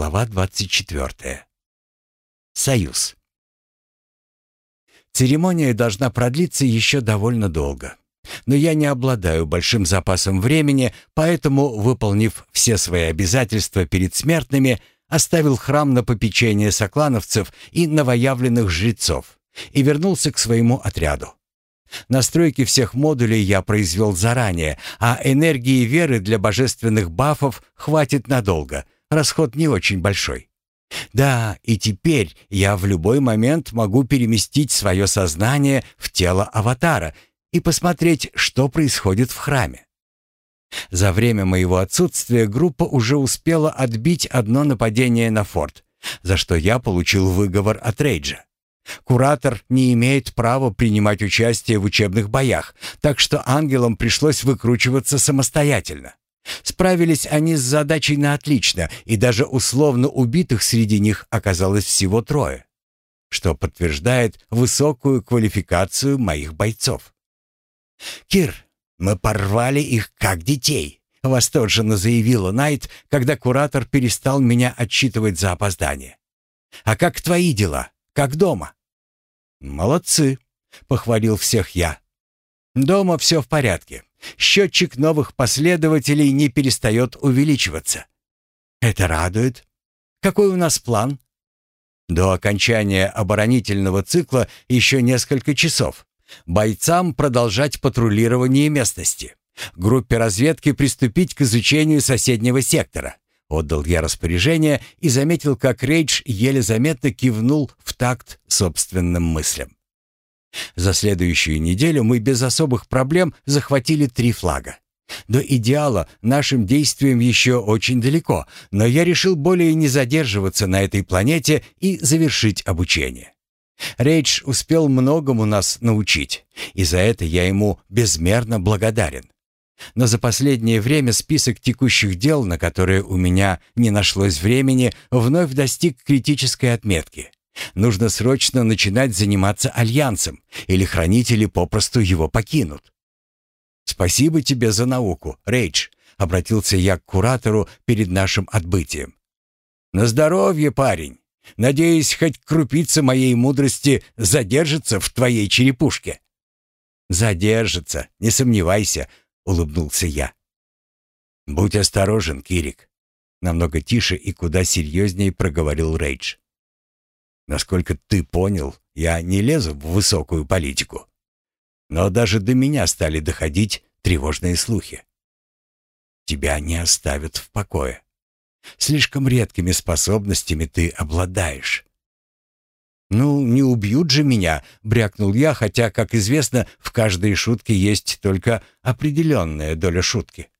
Глава 24. Союз. Церемония должна продлиться еще довольно долго. Но я не обладаю большим запасом времени, поэтому, выполнив все свои обязательства перед смертными, оставил храм на попечение соклановцев и новоявленных жрецов и вернулся к своему отряду. Настройки всех модулей я произвел заранее, а энергии веры для божественных бафов хватит надолго, расход не очень большой. Да, и теперь я в любой момент могу переместить свое сознание в тело аватара и посмотреть, что происходит в храме. За время моего отсутствия группа уже успела отбить одно нападение на форт, за что я получил выговор от Рейджа. Куратор не имеет права принимать участие в учебных боях, так что ангелам пришлось выкручиваться самостоятельно. Справились они с задачей на отлично, и даже условно убитых среди них оказалось всего трое, что подтверждает высокую квалификацию моих бойцов. «Кир, мы порвали их как детей», — восторженно заявила Найт, когда куратор перестал меня отчитывать за опоздание. «А как твои дела? Как дома?» «Молодцы», — похвалил всех я. «Дома все в порядке. Счетчик новых последователей не перестает увеличиваться. Это радует. Какой у нас план?» До окончания оборонительного цикла еще несколько часов. Бойцам продолжать патрулирование местности. Группе разведки приступить к изучению соседнего сектора. Отдал я распоряжение и заметил, как Рейдж еле заметно кивнул в такт собственным мыслям. За следующую неделю мы без особых проблем захватили три флага. До идеала нашим действиям еще очень далеко, но я решил более не задерживаться на этой планете и завершить обучение. Рейдж успел многому нас научить, и за это я ему безмерно благодарен. Но за последнее время список текущих дел, на которые у меня не нашлось времени, вновь достиг критической отметки. Нужно срочно начинать заниматься альянсом, или хранители попросту его покинут. «Спасибо тебе за науку, Рейдж», — обратился я к куратору перед нашим отбытием. «На здоровье, парень. Надеюсь, хоть крупица моей мудрости задержится в твоей черепушке». «Задержится, не сомневайся», — улыбнулся я. «Будь осторожен, Кирик», — намного тише и куда серьезнее проговорил Рейдж. «Насколько ты понял, я не лезу в высокую политику. Но даже до меня стали доходить тревожные слухи. Тебя не оставят в покое. Слишком редкими способностями ты обладаешь. «Ну, не убьют же меня», — брякнул я, хотя, как известно, в каждой шутке есть только определенная доля шутки.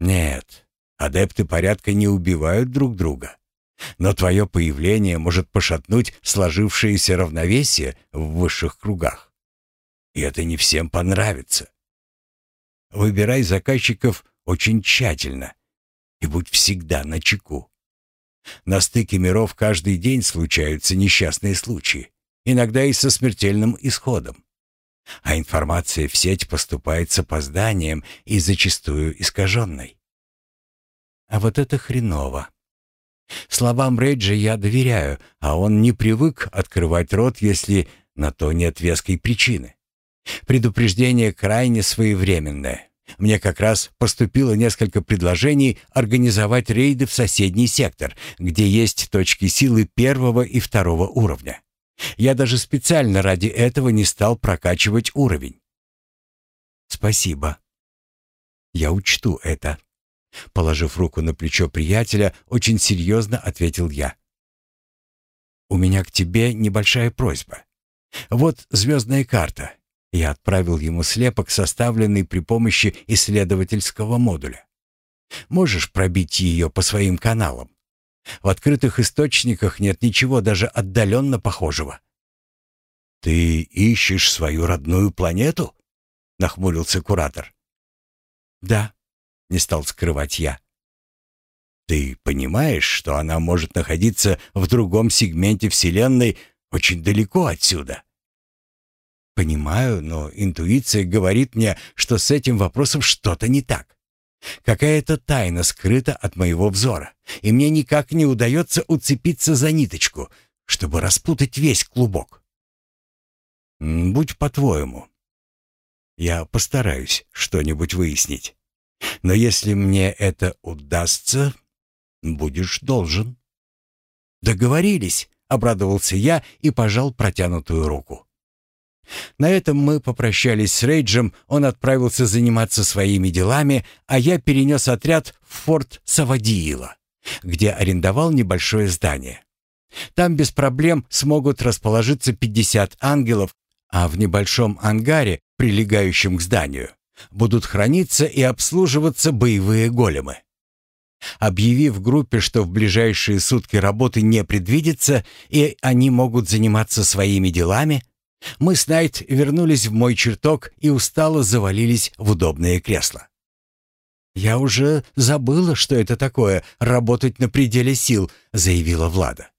«Нет, адепты порядка не убивают друг друга. Но твое появление может пошатнуть сложившееся равновесие в высших кругах. И это не всем понравится. Выбирай заказчиков очень тщательно и будь всегда начеку. На стыке миров каждый день случаются несчастные случаи, иногда и со смертельным исходом. А информация в сеть поступает с опозданием и зачастую искаженной. А вот это хреново. Словам Рейджа я доверяю, а он не привык открывать рот, если на то нет веской причины. Предупреждение крайне своевременное. Мне как раз поступило несколько предложений организовать рейды в соседний сектор, где есть точки силы первого и второго уровня. Я даже специально ради этого не стал прокачивать уровень. Спасибо. Я учту это. Положив руку на плечо приятеля, очень серьезно ответил я. У меня к тебе небольшая просьба. Вот звездная карта. Я отправил ему слепок, составленный при помощи исследовательского модуля. Можешь пробить ее по своим каналам? В открытых источниках нет ничего даже отдаленно похожего. «Ты ищешь свою родную планету?» — нахмурился куратор. «Да», — не стал скрывать я. «Ты понимаешь, что она может находиться в другом сегменте Вселенной очень далеко отсюда?» Понимаю, но интуиция говорит мне, что с этим вопросом что-то не так. Какая-то тайна скрыта от моего взора, и мне никак не удается уцепиться за ниточку, чтобы распутать весь клубок. Будь по-твоему. Я постараюсь что-нибудь выяснить. Но если мне это удастся, будешь должен. Договорились, обрадовался я и пожал протянутую руку. На этом мы попрощались с Рейджем, он отправился заниматься своими делами, а я перенес отряд в форт Савадиила, где арендовал небольшое здание. Там без проблем смогут расположиться 50 ангелов, а в небольшом ангаре, прилегающем к зданию, будут храниться и обслуживаться боевые големы. Объявив группе, что в ближайшие сутки работы не предвидится и они могут заниматься своими делами, мы с Найт вернулись в мой чертог и устало завалились в удобные кресла. «Я уже забыла, что это такое — работать на пределе сил», — заявила Влада.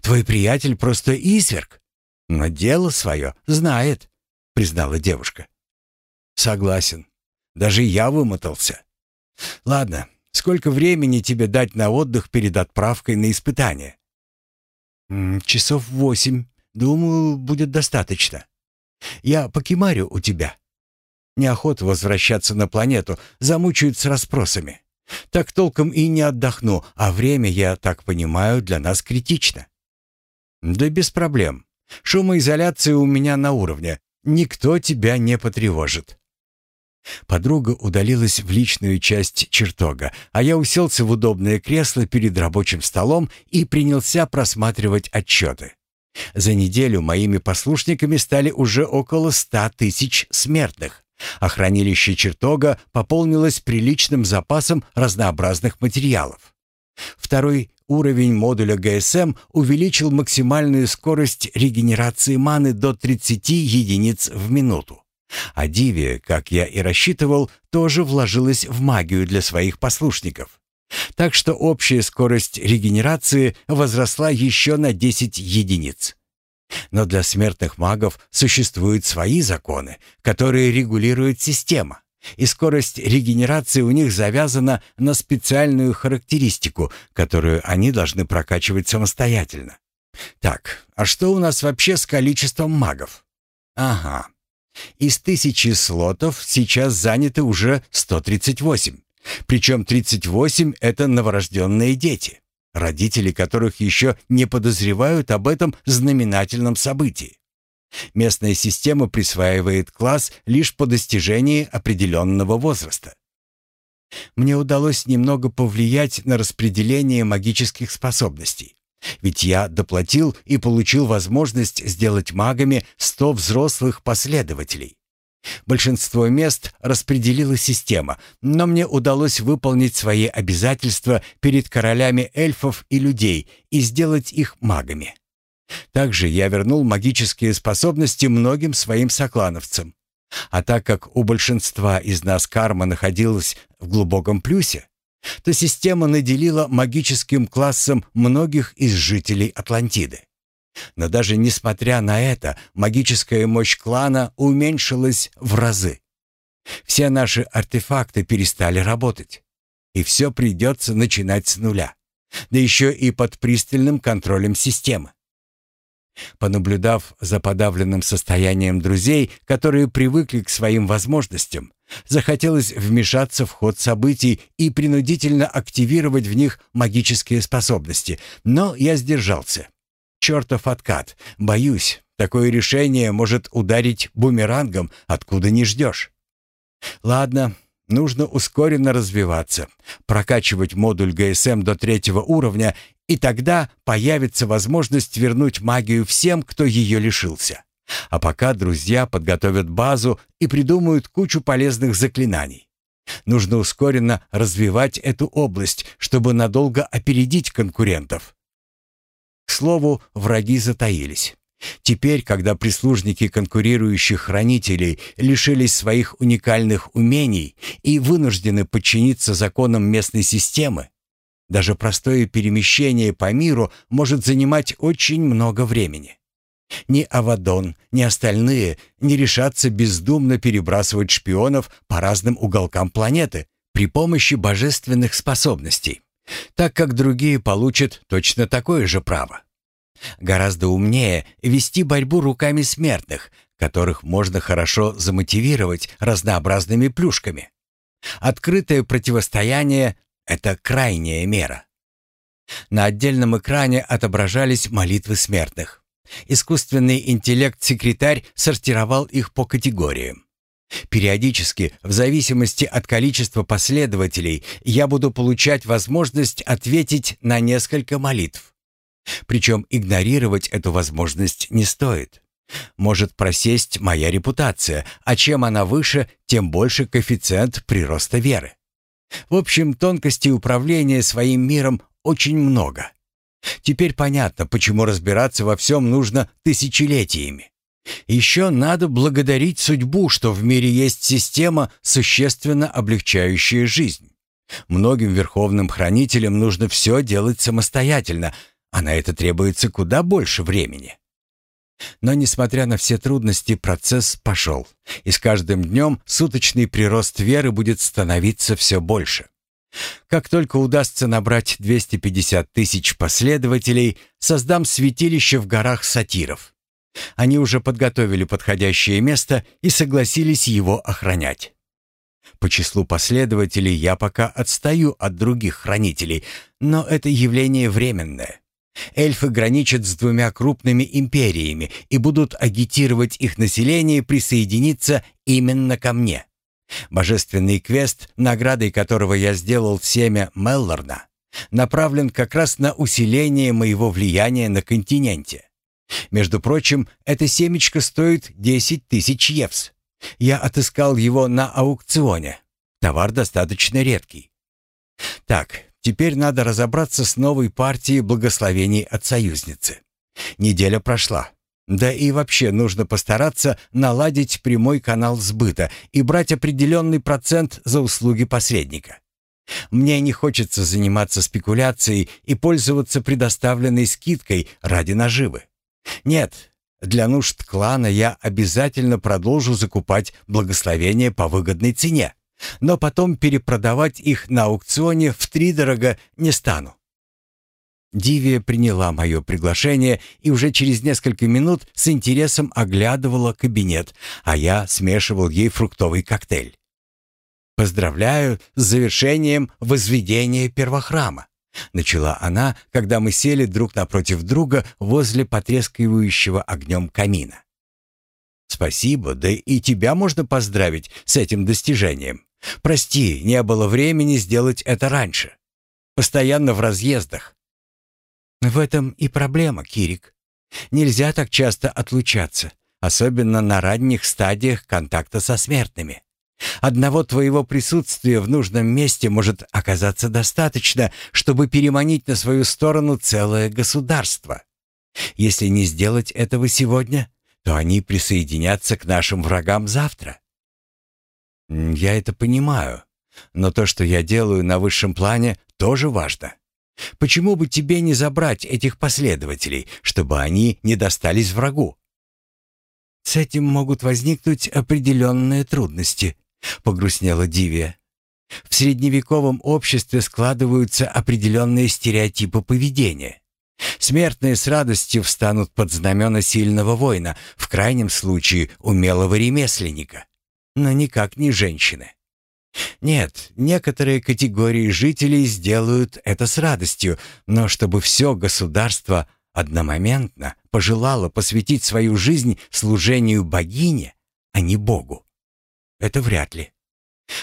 «Твой приятель просто изверг, но дело свое знает», — признала девушка. «Согласен. Даже я вымотался. Ладно, сколько времени тебе дать на отдых перед отправкой на испытание?» «Часов восемь», Думаю, будет достаточно. Я покемарю у тебя. Неохота возвращаться на планету, замучают с расспросами. Так толком и не отдохну, а время, я так понимаю, для нас критично. Да без проблем. Шумоизоляция у меня на уровне. Никто тебя не потревожит. Подруга удалилась в личную часть чертога, а я уселся в удобное кресло перед рабочим столом и принялся просматривать отчеты. За неделю моими послушниками стали уже около ста тысяч смертных, а хранилище чертога пополнилось приличным запасом разнообразных материалов. Второй уровень модуля ГСМ увеличил максимальную скорость регенерации маны до 30 единиц в минуту. А Диви, как я и рассчитывал, тоже вложилась в магию для своих послушников. Так что общая скорость регенерации возросла еще на 10 единиц. Но для смертных магов существуют свои законы, которые регулирует система, и скорость регенерации у них завязана на специальную характеристику, которую они должны прокачивать самостоятельно. Так, а что у нас вообще с количеством магов? Ага. Из тысячи слотов сейчас заняты уже 138. Причем 38 — это новорожденные дети, родители которых еще не подозревают об этом знаменательном событии. Местная система присваивает класс лишь по достижении определенного возраста. Мне удалось немного повлиять на распределение магических способностей. Ведь я доплатил и получил возможность сделать магами 100 взрослых последователей. Большинство мест распределила система, но мне удалось выполнить свои обязательства перед королями эльфов и людей и сделать их магами. Также я вернул магические способности многим своим соклановцам. А так как у большинства из нас карма находилась в глубоком плюсе, то система наделила магическим классом многих из жителей Атлантиды. Но даже несмотря на это, магическая мощь клана уменьшилась в разы. Все наши артефакты перестали работать. И все придется начинать с нуля. Да еще и под пристальным контролем системы. Понаблюдав за подавленным состоянием друзей, которые привыкли к своим возможностям, захотелось вмешаться в ход событий и принудительно активировать в них магические способности, но я сдержался чертов откат. Боюсь, такое решение может ударить бумерангом, откуда не ждешь. Ладно, нужно ускоренно развиваться, прокачивать модуль ГСМ до третьего уровня, и тогда появится возможность вернуть магию всем, кто ее лишился. А пока друзья подготовят базу и придумают кучу полезных заклинаний. Нужно ускоренно развивать эту область, чтобы надолго опередить конкурентов. К слову, враги затаились. Теперь, когда прислужники конкурирующих хранителей лишились своих уникальных умений и вынуждены подчиниться законам местной системы, даже простое перемещение по миру может занимать очень много времени. Ни Авадон, ни остальные не решатся бездумно перебрасывать шпионов по разным уголкам планеты, при помощи божественных способностей, так как другие получат точно такое же право. Гораздо умнее вести борьбу руками смертных, которых можно хорошо замотивировать разнообразными плюшками. Открытое противостояние — это крайняя мера. На отдельном экране отображались молитвы смертных. Искусственный интеллект-секретарь сортировал их по категориям. Периодически, в зависимости от количества последователей, я буду получать возможность ответить на несколько молитв. Причем игнорировать эту возможность не стоит. Может просесть моя репутация, а чем она выше, тем больше коэффициент прироста веры. В общем, тонкостей управления своим миром очень много. Теперь понятно, почему разбираться во всем нужно тысячелетиями. Еще надо благодарить судьбу, что в мире есть система, существенно облегчающая жизнь. Многим верховным хранителям нужно все делать самостоятельно, а на это требуется куда больше времени. Но, несмотря на все трудности, процесс пошел, и с каждым днем суточный прирост веры будет становиться все больше. Как только удастся набрать 250 тысяч последователей, создам святилище в горах сатиров. Они уже подготовили подходящее место и согласились его охранять. По числу последователей я пока отстаю от других хранителей, но это явление временное. Эльфы граничат с двумя крупными империями и будут агитировать их население присоединиться именно ко мне. Божественный квест, наградой которого я сделал семя Меллорна, направлен как раз на усиление моего влияния на континенте. Между прочим, это семечко стоит 10 тысяч евс. Я отыскал его на аукционе. Товар достаточно редкий. Так, теперь надо разобраться с новой партией благословений от союзницы. Неделя прошла. Да и вообще нужно постараться наладить прямой канал сбыта и брать определенный процент за услуги посредника. Мне не хочется заниматься спекуляцией и пользоваться предоставленной скидкой ради наживы. Нет, для нужд клана я обязательно продолжу закупать благословения по выгодной цене, но потом перепродавать их на аукционе втридорого не стану. Дивия приняла мое приглашение и уже через несколько минут с интересом оглядывала кабинет, а я смешивал ей фруктовый коктейль. «Поздравляю с завершением возведения первохрама», — начала она, когда мы сели друг напротив друга возле потрескивающего огнем камина. «Спасибо, да и тебя можно поздравить с этим достижением. Прости, не было времени сделать это раньше. Постоянно в разъездах. В этом и проблема, Кирик. Нельзя так часто отлучаться, особенно на ранних стадиях контакта со смертными. Одного твоего присутствия в нужном месте может оказаться достаточно, чтобы переманить на свою сторону целое государство. Если не сделать этого сегодня, то они присоединятся к нашим врагам завтра. Я это понимаю, но то, что я делаю на высшем плане, тоже важно. Почему бы тебе не забрать этих последователей, чтобы они не достались врагу? С этим могут возникнуть определенные трудности, погрустнела Дивия. В средневековом обществе складываются определенные стереотипы поведения. Смертные с радостью встанут под знамена сильного воина, в крайнем случае умелого ремесленника, но никак не женщины. Нет, некоторые категории жителей сделают это с радостью, но чтобы все государство одномоментно пожелало посвятить свою жизнь служению богине, а не богу, это вряд ли.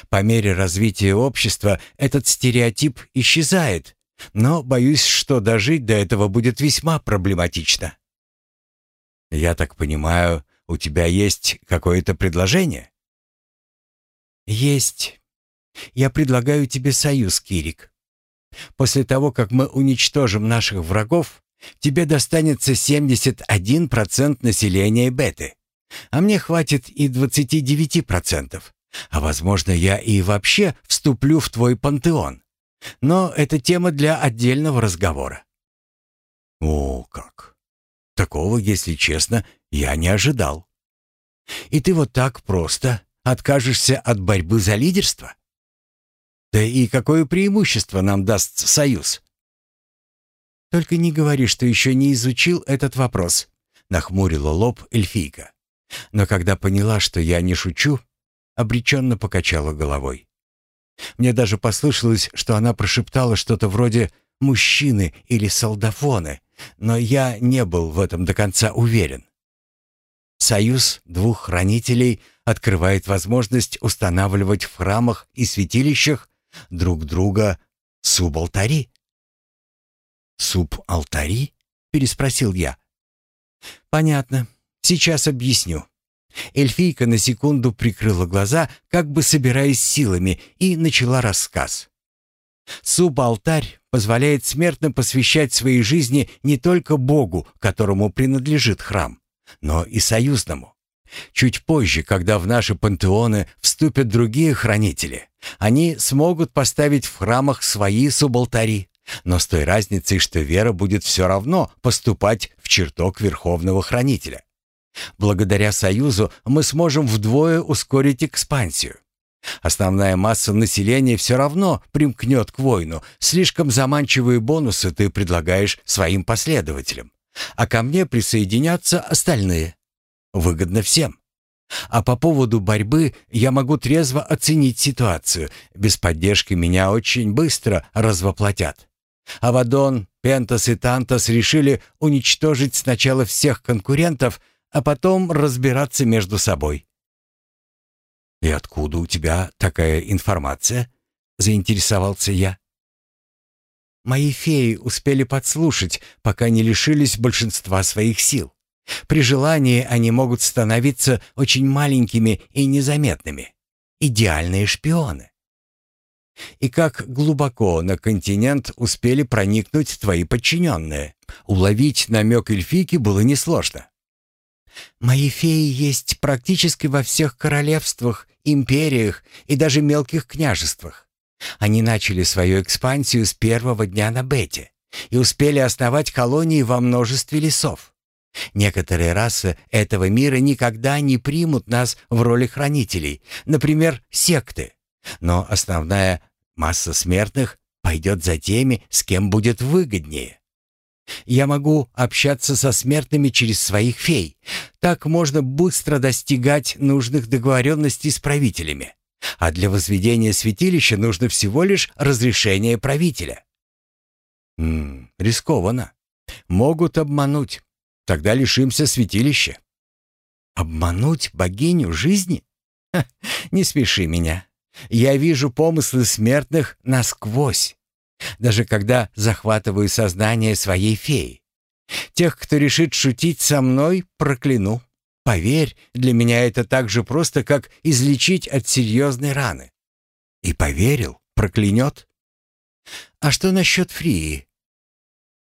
По мере развития общества этот стереотип исчезает, но боюсь, что дожить до этого будет весьма проблематично. Я так понимаю, у тебя есть какое-то предложение? Есть. Я предлагаю тебе союз, Кирик. После того, как мы уничтожим наших врагов, тебе достанется 71% населения Беты, а мне хватит и 29%. А возможно, я и вообще вступлю в твой пантеон. Но это тема для отдельного разговора. О, как! Такого, если честно, я не ожидал. И ты вот так просто откажешься от борьбы за лидерство? Да и какое преимущество нам даст союз? Только не говори, что еще не изучил этот вопрос, нахмурила лоб эльфийка. Но когда поняла, что я не шучу, обреченно покачала головой. Мне даже послышалось, что она прошептала что-то вроде «мужчины» или «солдафоны», но я не был в этом до конца уверен. Союз двух хранителей открывает возможность устанавливать в храмах и святилищах друг друга субалтари. «Субалтари?» — переспросил я. «Понятно. Сейчас объясню». Эльфийка на секунду прикрыла глаза, как бы собираясь силами, и начала рассказ. Субалтарь позволяет смертным посвящать свои жизни не только Богу, которому принадлежит храм, но и союзному. Чуть позже, когда в наши пантеоны вступят другие хранители, они смогут поставить в храмах свои субалтари, но с той разницей, что вера будет все равно поступать в чертог Верховного Хранителя. Благодаря союзу мы сможем вдвое ускорить экспансию. Основная масса населения все равно примкнет к войну. Слишком заманчивые бонусы ты предлагаешь своим последователям. А ко мне присоединятся остальные. Выгодно всем. А по поводу борьбы я могу трезво оценить ситуацию. Без поддержки меня очень быстро развоплотят. Авадон, Пентас и Тантас решили уничтожить сначала всех конкурентов – а потом разбираться между собой. «И откуда у тебя такая информация?» — заинтересовался я. «Мои феи успели подслушать, пока не лишились большинства своих сил. При желании они могут становиться очень маленькими и незаметными. Идеальные шпионы. И как глубоко на континент успели проникнуть твои подчиненные? Уловить намек эльфики было несложно. Мои феи есть практически во всех королевствах, империях и даже мелких княжествах. Они начали свою экспансию с первого дня на Бете и успели основать колонии во множестве лесов. Некоторые расы этого мира никогда не примут нас в роли хранителей, например, секты. Но основная масса смертных пойдет за теми, с кем будет выгоднее. Я могу общаться со смертными через своих фей. Так можно быстро достигать нужных договоренностей с правителями. А для возведения святилища нужно всего лишь разрешение правителя. М рискованно. Могут обмануть. Тогда лишимся святилища. Обмануть богиню жизни? Ха, не смеши меня. Я вижу помыслы смертных насквозь даже когда захватываю сознание своей феи. Тех, кто решит шутить со мной, прокляну. Поверь, для меня это так же просто, как излечить от серьезной раны. И поверил, проклянет. А что насчет Фрии?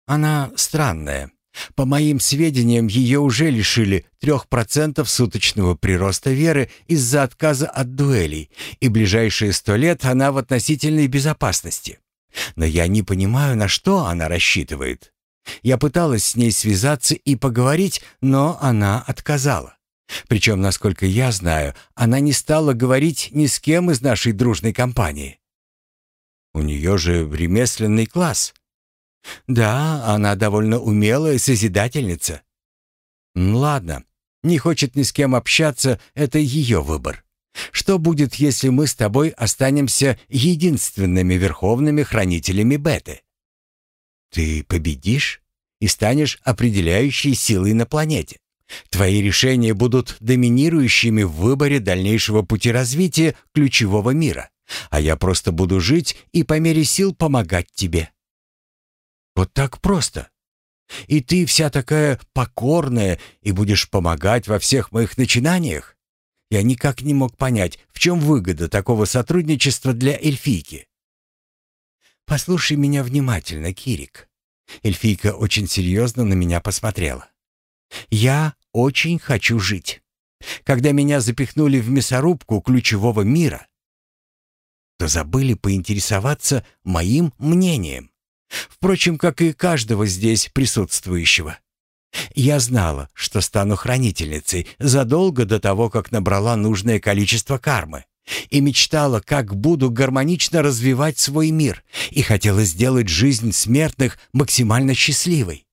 Она странная. По моим сведениям, ее уже лишили трех процентов суточного прироста веры из-за отказа от дуэлей, и ближайшие сто лет она в относительной безопасности. Но я не понимаю, на что она рассчитывает. Я пыталась с ней связаться и поговорить, но она отказала. Причем, насколько я знаю, она не стала говорить ни с кем из нашей дружной компании. У нее же ремесленный класс. Да, она довольно умелая созидательница. Ладно, не хочет ни с кем общаться, это ее выбор. Что будет, если мы с тобой останемся единственными верховными хранителями Беты? Ты победишь и станешь определяющей силой на планете. Твои решения будут доминирующими в выборе дальнейшего пути развития ключевого мира, а я просто буду жить и по мере сил помогать тебе. Вот так просто. И ты вся такая покорная и будешь помогать во всех моих начинаниях? Я никак не мог понять, в чем выгода такого сотрудничества для эльфийки. «Послушай меня внимательно, Кирик». Эльфийка очень серьезно на меня посмотрела. «Я очень хочу жить. Когда меня запихнули в мясорубку ключевого мира, то забыли поинтересоваться моим мнением. Впрочем, как и каждого здесь присутствующего. Я знала, что стану хранительницей задолго до того, как набрала нужное количество кармы, и мечтала, как буду гармонично развивать свой мир, и хотела сделать жизнь смертных максимально счастливой.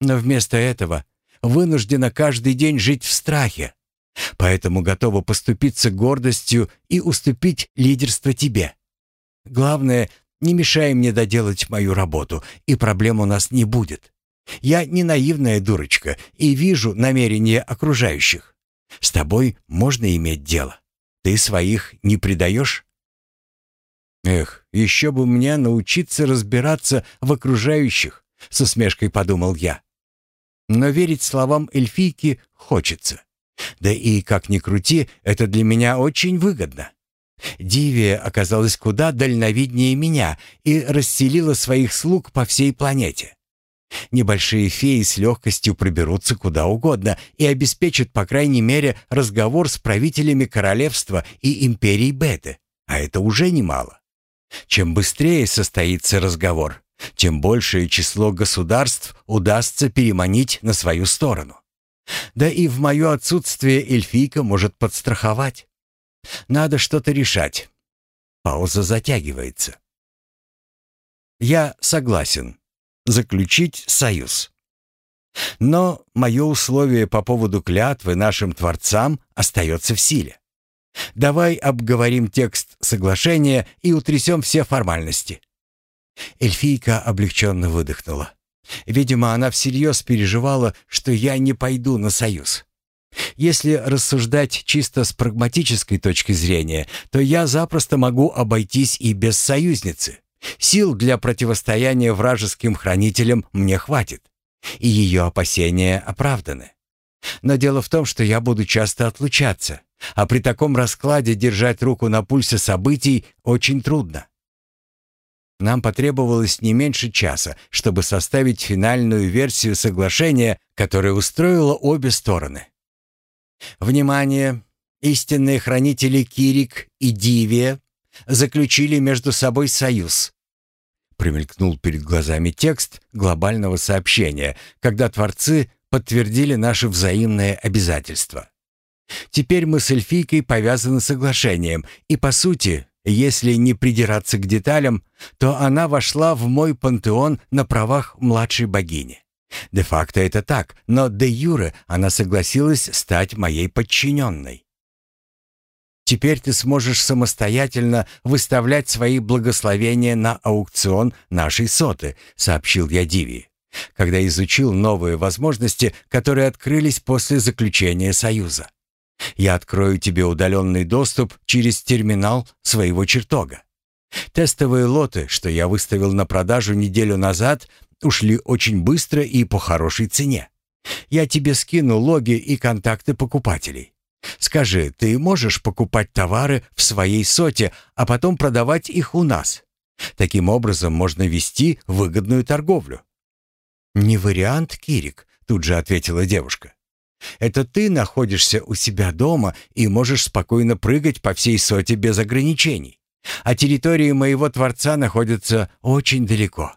Но вместо этого вынуждена каждый день жить в страхе, поэтому готова поступиться гордостью и уступить лидерство тебе. Главное, не мешай мне доделать мою работу, и проблем у нас не будет. Я не наивная дурочка и вижу намерения окружающих. С тобой можно иметь дело. Ты своих не предаешь? Эх, еще бы мне научиться разбираться в окружающих, с усмешкой подумал я. Но верить словам эльфийки хочется. Да и, как ни крути, это для меня очень выгодно. Дивия оказалась куда дальновиднее меня и расселила своих слуг по всей планете. Небольшие феи с легкостью проберутся куда угодно и обеспечат, по крайней мере, разговор с правителями королевства и империи Беты, а это уже немало. Чем быстрее состоится разговор, тем большее число государств удастся переманить на свою сторону. Да и в мое отсутствие эльфийка может подстраховать. Надо что-то решать. Пауза затягивается. Я согласен. Заключить союз. Но мое условие по поводу клятвы нашим творцам остается в силе. Давай обговорим текст соглашения и утрясем все формальности. Эльфийка облегченно выдохнула. Видимо, она всерьез переживала, что я не пойду на союз. Если рассуждать чисто с прагматической точки зрения, то я запросто могу обойтись и без союзницы. Сил для противостояния вражеским хранителям мне хватит, и ее опасения оправданы. Но дело в том, что я буду часто отлучаться, а при таком раскладе держать руку на пульсе событий очень трудно. Нам потребовалось не меньше часа, чтобы составить финальную версию соглашения, которое устроило обе стороны. Внимание! Истинные хранители Кирик и Дивия заключили между собой союз. Примелькнул перед глазами текст глобального сообщения, когда творцы подтвердили наши взаимные обязательства. Теперь мы с эльфийкой повязаны соглашением, и, по сути, если не придираться к деталям, то она вошла в мой пантеон на правах младшей богини. Де-факто это так, но де-юре она согласилась стать моей подчиненной. Теперь ты сможешь самостоятельно выставлять свои благословения на аукцион нашей соты», — сообщил я Диви, когда изучил новые возможности, которые открылись после заключения союза. «Я открою тебе удаленный доступ через терминал своего чертога. Тестовые лоты, что я выставил на продажу неделю назад, ушли очень быстро и по хорошей цене. Я тебе скину логи и контакты покупателей. Скажи, ты можешь покупать товары в своей соте, а потом продавать их у нас? Таким образом можно вести выгодную торговлю». «Не вариант, Кирик», — тут же ответила девушка. «Это ты находишься у себя дома и можешь спокойно прыгать по всей соте без ограничений. А территории моего Творца находятся очень далеко.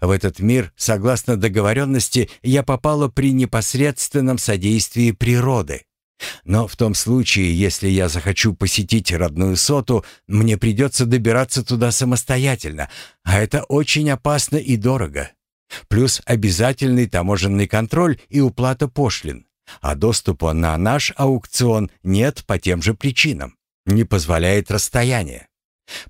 В этот мир, согласно договоренности, я попала при непосредственном содействии природы. Но в том случае, если я захочу посетить родную соту, мне придется добираться туда самостоятельно, а это очень опасно и дорого. Плюс обязательный таможенный контроль и уплата пошлин. А доступа на наш аукцион нет по тем же причинам. Не позволяет расстояние.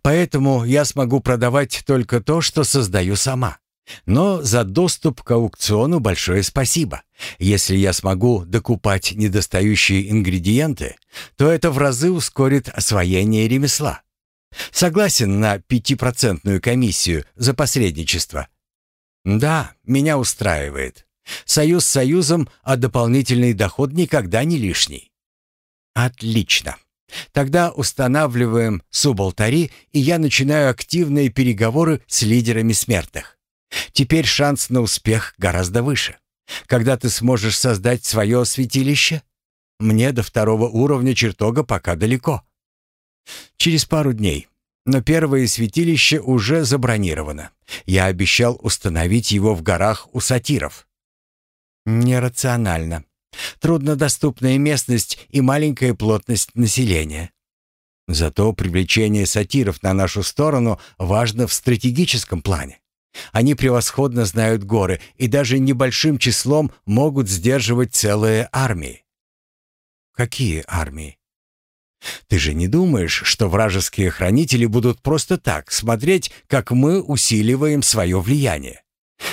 Поэтому я смогу продавать только то, что создаю сама. Но за доступ к аукциону большое спасибо. Если я смогу докупать недостающие ингредиенты, то это в разы ускорит освоение ремесла. Согласен на пятипроцентную комиссию за посредничество. Да, меня устраивает. Союз с союзом, а дополнительный доход никогда не лишний. Отлично. Тогда устанавливаем субалтари, и я начинаю активные переговоры с лидерами смертных. Теперь шанс на успех гораздо выше. Когда ты сможешь создать свое святилище? Мне до второго уровня чертога пока далеко. Через пару дней. Но первое святилище уже забронировано. Я обещал установить его в горах у сатиров. Нерационально. Труднодоступная местность и маленькая плотность населения. Зато привлечение сатиров на нашу сторону важно в стратегическом плане. Они превосходно знают горы и даже небольшим числом могут сдерживать целые армии. Какие армии? Ты же не думаешь, что вражеские хранители будут просто так смотреть, как мы усиливаем свое влияние?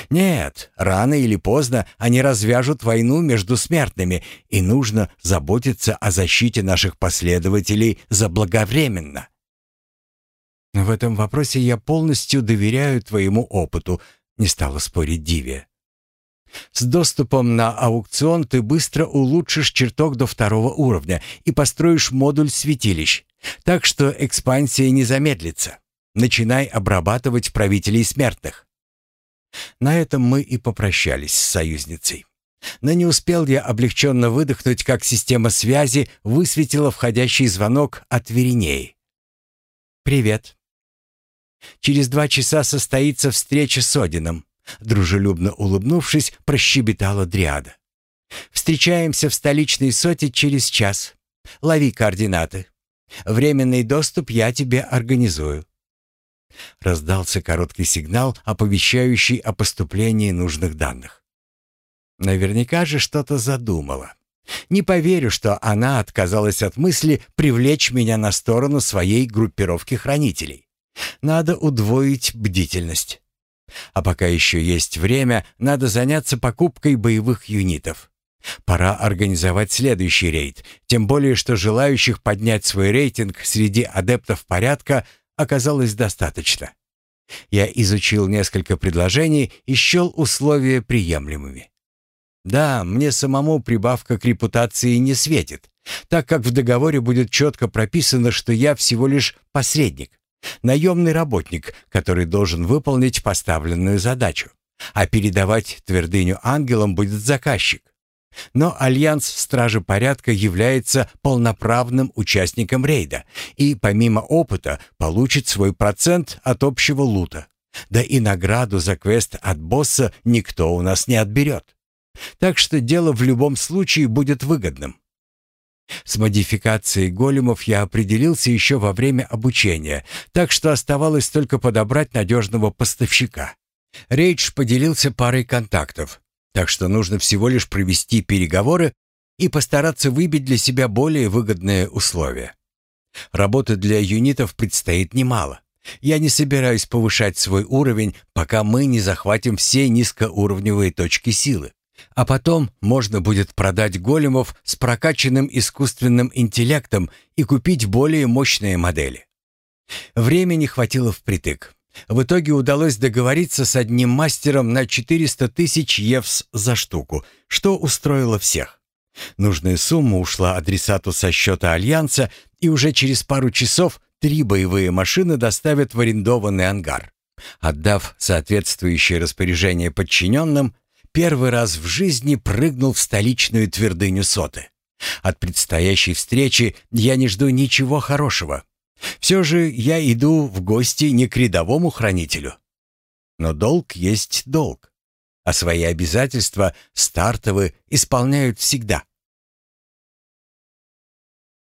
Нет, рано или поздно они развяжут войну между смертными, и нужно заботиться о защите наших последователей заблаговременно. В этом вопросе я полностью доверяю твоему опыту, не стала спорить Дивия. С доступом на аукцион ты быстро улучшишь чертог до второго уровня и построишь модуль святилищ, так что экспансия не замедлится. Начинай обрабатывать правителей смертных. На этом мы и попрощались с союзницей. Но не успел я облегченно выдохнуть, как система связи высветила входящий звонок от Веринеи. «Привет. Через два часа состоится встреча с Одином», дружелюбно улыбнувшись, прощебетала Дриада. «Встречаемся в столичной соте через час. Лови координаты. Временный доступ я тебе организую. Раздался короткий сигнал, оповещающий о поступлении нужных данных. Наверняка же что-то задумала. Не поверю, что она отказалась от мысли привлечь меня на сторону своей группировки хранителей. Надо удвоить бдительность. А пока еще есть время, надо заняться покупкой боевых юнитов. Пора организовать следующий рейд, тем более что желающих поднять свой рейтинг среди адептов порядка оказалось достаточно. Я изучил несколько предложений и счел условия приемлемыми. Да, мне самому прибавка к репутации не светит, так как в договоре будет четко прописано, что я всего лишь посредник, наемный работник, который должен выполнить поставленную задачу, а передавать твердыню ангелам будет заказчик. Но Альянс Стражи Порядка является полноправным участником рейда и помимо опыта получит свой процент от общего лута. Да и награду за квест от босса никто у нас не отберет. Так что дело в любом случае будет выгодным. С модификацией големов я определился еще во время обучения, так что оставалось только подобрать надежного поставщика. Рейдж поделился парой контактов, так что нужно всего лишь провести переговоры и постараться выбить для себя более выгодные условия. Работы для юнитов предстоит немало. Я не собираюсь повышать свой уровень, пока мы не захватим все низкоуровневые точки силы. А потом можно будет продать големов с прокачанным искусственным интеллектом и купить более мощные модели. Времени хватило впритык. В итоге удалось договориться с одним мастером на 400 тысяч евс за штуку, что устроило всех. Нужная сумма ушла адресату со счета Альянса, и уже через пару часов три боевые машины доставят в арендованный ангар. Отдав соответствующее распоряжение подчиненным, первый раз в жизни прыгнул в столичную твердыню Соты. От предстоящей встречи я не жду ничего хорошего. Все же я иду в гости не к рядовому хранителю. Но долг есть долг, а свои обязательства стартовы исполняют всегда.